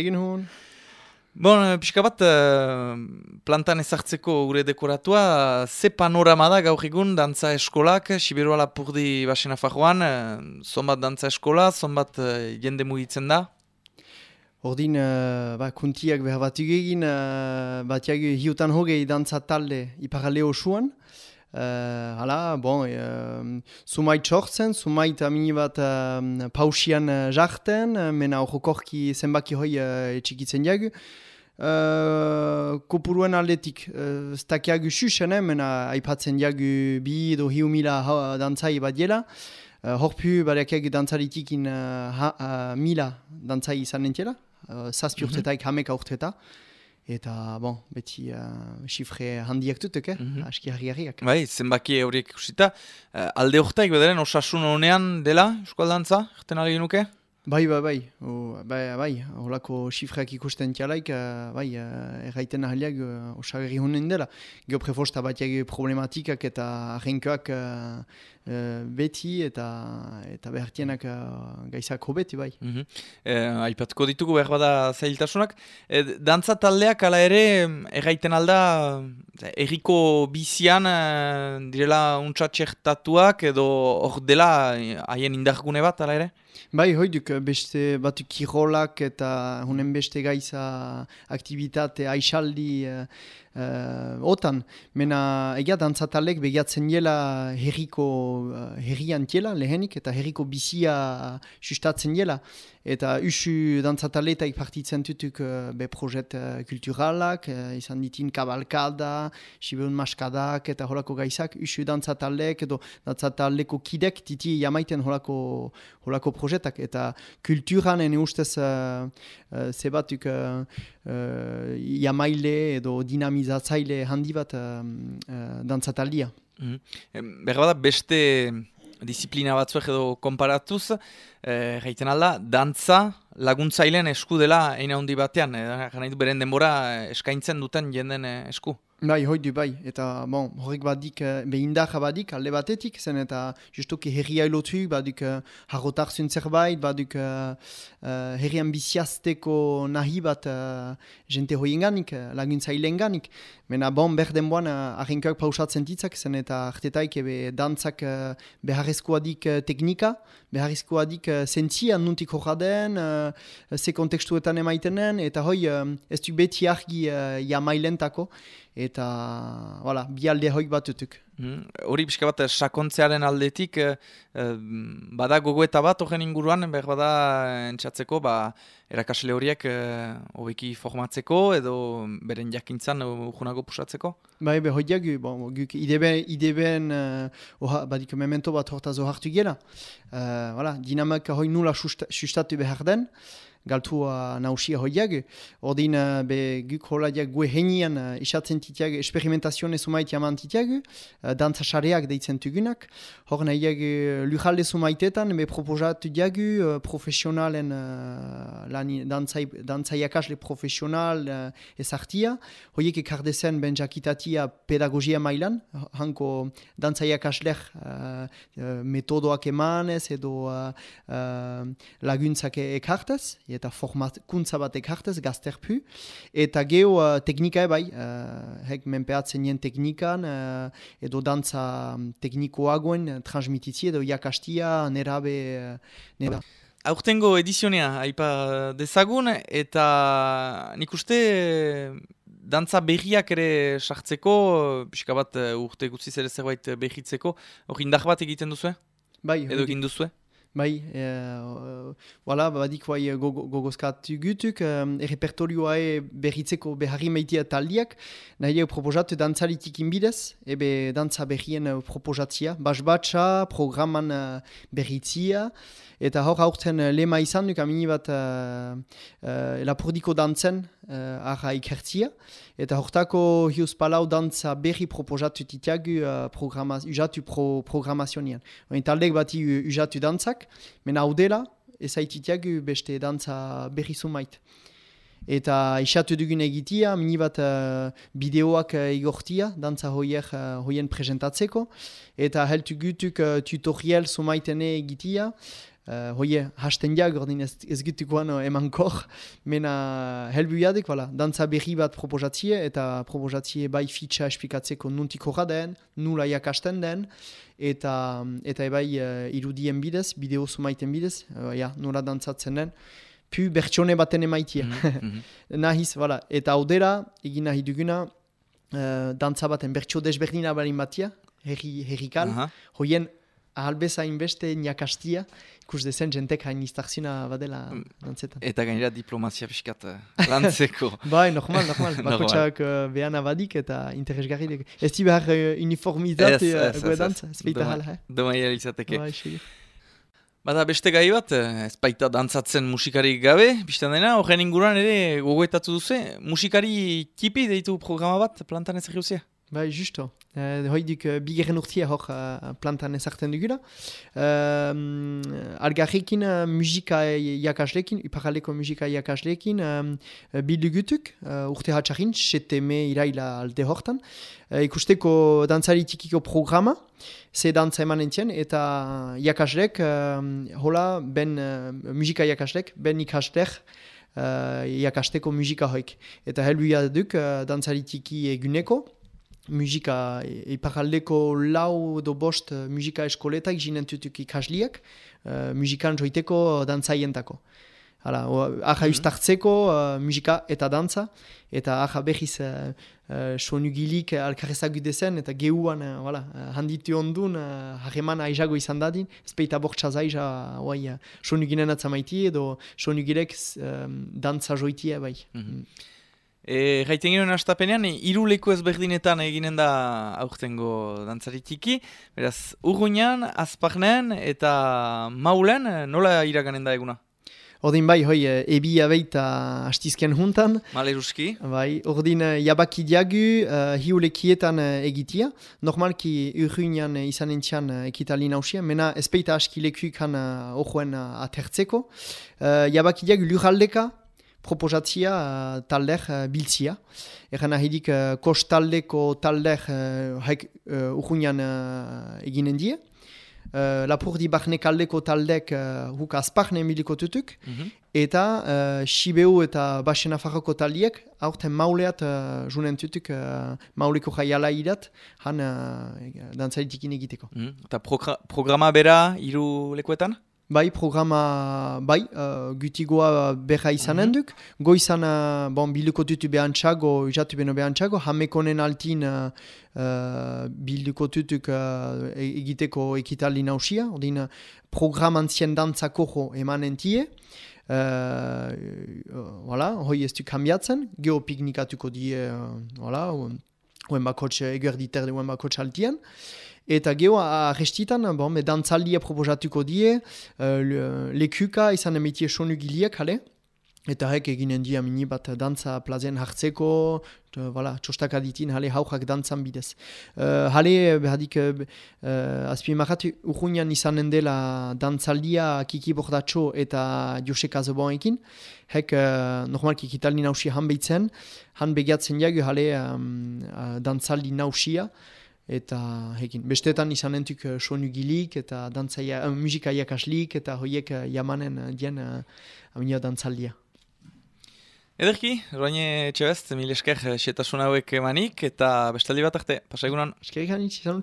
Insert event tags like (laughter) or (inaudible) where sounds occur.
egin hon. Bon, eh, pixka bat, eh, plantan ezartzeko gure dekoratua, ze panorama da gaur egun dantza eskolak, Siberoa Lapurdi basena fajoan, eh, zonbat dantza eskola, zonbat jende mugitzen da? Ordin, uh, ba, kuntiak behar bat egin, uh, bat hiutan hogei dantza talde iparale osuan. Uh, hala, bon, uh, sumait sortzen, sumait amini bat uh, pausian uh, jarten, uh, mena horrekorki zenbaki hoi uh, etxikitzen jagu. Uh, kopuruen aldetik, uh, stakiagu susen, eh, mena aipatzen jagu bi edo hiu mila dantzai bat dela. Uh, horpu bariakiak dantzaritik in uh, uh, mila dantzai izan nentiela uh, zazpi mm -hmm. hameka urteta. Eta, bon, beti uh, handiak dutuk, eh? Mm -hmm. aski harri-harriak. Bai, zenbaki horiek ikusita. Uh, alde urtaik bedaren osasun honean dela, eskualdantza, erten algin nuke? Bai, bai, bai, o, bai, bai, holako xifreak ikusten txalaik, uh, bai, uh, erraiten ahaliak uh, osagarri honen dela. Geoprefosta bat problematikak eta ahenkoak uh, uh, beti eta eta behartienak uh, gaizak hobeti, bai. Mm -hmm. eh, Aipatuko ditugu behar bada zailtasunak. Eh, dantza taldeak ala ere, erraiten alda, erriko bizian uh, direla untxatxertatuak edo hor dela haien indargune bat ala ere? Bai, hoiduk, beste batu kirolak eta hunen beste gaiza aktivitate, aixaldi, uh, otan. Mena, egia dantzatalek begiatzen jela herriko, uh, herrian tiela lehenik eta herriko bizia sustatzen jela. Eta usu dantzataletak partitzen tutuk uh, be projet uh, kulturalak, uh, izan ditin kabalkada, sibeun maskadak eta holako gaizak, usu dantzatalek edo dantzataleko kidek titi jamaiten holako, holako projetak. Eta kulturan ene ustez uh, uh, zebatuk uh, uh, jamaile edo dinamizatzaile handi bat uh, uh, dantzataldia. Mm -hmm. beste disiplina batzuek edo konparatuz, eh, gaiten alda, dantza laguntzailean esku dela eina handi batean, eh, beren denbora eskaintzen duten jenden eh, esku. Bai, hoi du bai, eta bon, horrek badik, eh, behindarra badik, alde batetik, zen eta justuki herria ilotu, badik uh, harrotar zerbait, badik uh, uh, herrian biziazteko nahi bat uh, jente hoien ganik, uh, laguntzaileen ganik. Mena bon, berden boan, uh, ahenkoak pausatzen ditzak, zen eta artetaik ebe dantzak uh, beharrezkoa dik uh, teknika, beharrezkoa dik uh, zentzia nuntik horra den, uh, ze kontekstuetan emaitenen, eta hoi uh, ez du beti argi uh, jamailentako, eta voilà, bi alde hoik batutuk. Hmm. Hori mm. pixka bat sakontzearen aldetik, eh, eh, bada gogoeta bat horren inguruan, behar bada entzatzeko, ba, erakasle horiek eh, hobeki formatzeko edo beren jakintzan urgunago pusatzeko? Bai, behar horiak, bon, guk ideben, ideben uh, badik memento bat hortaz hartu gela. Uh, voilà, dinamak hoi nula sustatu behar den, galtua nausia hoiak. Ordin, uh, be, guk holaiak gue henian uh, isatzen titiak, experimentazioen sumait jaman titiak, uh, dantza xareak deitzen tugunak. Hor nahiak uh, lujalde sumaitetan, be proposatu diagu uh, profesionalen uh, dantza jakasle profesional uh, ezartia. Hoiek ekardezen ben jakitatia pedagogia mailan, hanko dantza jakasler uh, metodoak emanez edo uh, uh, laguntzak ekartez eta formakuntza batek hartez gazterpu. Eta geho uh, teknika ebai, uh, hek menpeatzen nien teknikan, uh, edo dantza um, teknikoagoen uh, transmititzi edo jakastia nerabe. Uh, nera. Aurtengo edizionea, haipa dezagun, eta nik uste dantza berriak ere sartzeko, pixka bat urte gutziz ere zerbait berritzeko, hori indar bat egiten duzu? Bai, edo egin duzu? Bai, e, voilà, badik bai gogozkatu gutuk, um, errepertorioa e berritzeko beharri meitia taldiak, nahi egu proposatu dantzalitik inbidez, ebe dantza berrien proposatzia, basbatxa, programan berritzia, eta hor haurten uh, lema izan duk amini bat uh, uh, lapurdiko dantzen uh, arra ikertzia, eta hortako hius palau dantza berri proposatu titiagu uh, programaz, ujatu pro, programazionian. Oin taldek bati ujatu dantzak, mena hau dela, ezaititiagu beste dantza berri sumait. Eta isatu dugun egitia, mini bat uh, bideoak uh, igortia, dantza hoier, uh, hoien presentatzeko. Eta heltu gutuk uh, tutorial sumaitene egitia, uh, hoie hasten jak, ordin ez, ez gitukoan eman kor, mena helbu jadek, voilà, dantza berri bat proposatzie, eta proposatzie bai fitxa esplikatzeko nuntik horra den, nula jakasten den, eta eta ebai uh, irudien bidez, bideo sumaiten bidez, uh, ja, nola dantzatzen den, pu bertsone baten emaitia. Mm (laughs) -hmm. Nahiz, voilà. eta audera, egin nahi duguna, uh, dantza baten bertso desberdina balin batia, herri, herrikal, uh -huh. hoien ahalbeza inbeste niakastia, ikus dezen jentek hain iztarzina badela mm. dantzetan. Eta gainera diplomazia fiskat lantzeko. (laughs) bai, normal, normal. (laughs) Bakotxak uh, behan abadik eta interesgarri. Ez di behar uh, uniformizat uh, dantza, ez baita hala. Domaia izateke. Bai, Bada beste gai bat, ez baita dantzatzen musikari gabe, bizten dena, horren inguruan ere gogoetatu duze, musikari kipi deitu programa bat plantan ez Bai, justo. Uh, Hoidik uh, bigarren urtia hor uh, plantan ezartzen dugula. Uh, Algarrekin uh, musika jakaslekin, iparaleko musika jakaslekin, um, bildugutuk, uh, urte hatxarin, seteme iraila alde hortan. Uh, ikusteko dantzari tikiko programa, ze dantza eman entzien, eta jakaslek, uh, hola, ben uh, musika jakaslek, ben ikasler, uh, jakasteko musika hoik. Eta helbuia duk, uh, dantzari tiki eguneko, musika, iparaldeko lau do bost eh, musika eskoletak jinen tutuk ikasliak, uh, musikan joiteko dantzaientako. Hala, aja mm uh, musika eta dantza, eta aja behiz uh, uh, sonugilik alkarrezak gudezen, eta gehuan uh, voilà, handitu ondun, uh, hageman aizago izan dadin, ezpeita bortxaz aiza uh, sonuginen atzamaiti edo sonugilek um, dantza joitia bai. Mhm. Mm -hmm. E, Gaiten ginen astapenean, iruleko ezberdinetan eginen da aurtengo dantzaritiki. Beraz, urgunean, azparnean eta maulen, nola iraganen da eguna? Ordin bai, hoi, e, ebi abeita hastizken juntan. Maleruski. Bai, ordin e, jabaki diagu uh, hiulekietan egitia. Normalki urgunean izan entzian ekitali nausia, mena ezpeita aski lekuikan uh, ojoen uh, atertzeko. Uh, jabaki diagu lurraldeka, proposatzia uh, talder uh, biltzia. Egan ahidik uh, kostaldeko talder uh, haik uh, urgunian uh, eginen die. Uh, Lapurdi barne kaldeko taldek uh, huk azparne emiliko tutuk. Mhm. Eta uh, Shibeu eta Basen Afarroko taldiek aurten mauleat uh, junen tutuk uh, mauleko jaiala idat han uh, dantzaritikin egiteko. Mm Eta programa bera hiru lekuetan? Bai, programa, bai, uh, gutigoa beha izanen mhm. duk. Goizan, uh, bon, biluko tutu behantxago, jatu beno behantxago, hamekonen altin uh, uh, biluko tutuk uh, egiteko ekitali nausia. Odin, uh, programantzien dantzako jo emanen tie. Uh, uh, voilà, hoi ez du kambiatzen, geho piknikatuko die, uh, voilà, oen bakotxe eguerditer de oen bakotxe altien. Eta geho, arrestitan, bon, dantzaldia proposatuko die, uh, lekuka izan emetie sonu giliak, hale? Eta hek eginen dia mini bat dantza plazen hartzeko, voilà, txostak aditin, hale haujak dantzan bidez. Uh, hale, behadik, uh, azpi marat, urruñan izanen dela dantzaldia kiki bordatxo eta Josek Azobonekin. Hek, uh, normalki kitaldi nausia han behitzen, han begiatzen jagu hale um, uh, dantzaldi nausia eta hekin. Bestetan izan entuk uh, sonu gilik eta dantzaia, uh, musika jakaslik eta hoiek uh, jamanen uh, dien uh, aminia dantzaldia. Ederki, roaine txebest, mil esker xetasun hauek emanik eta bestaldi bat arte, pasaigunan. Eskerik hanitz, izan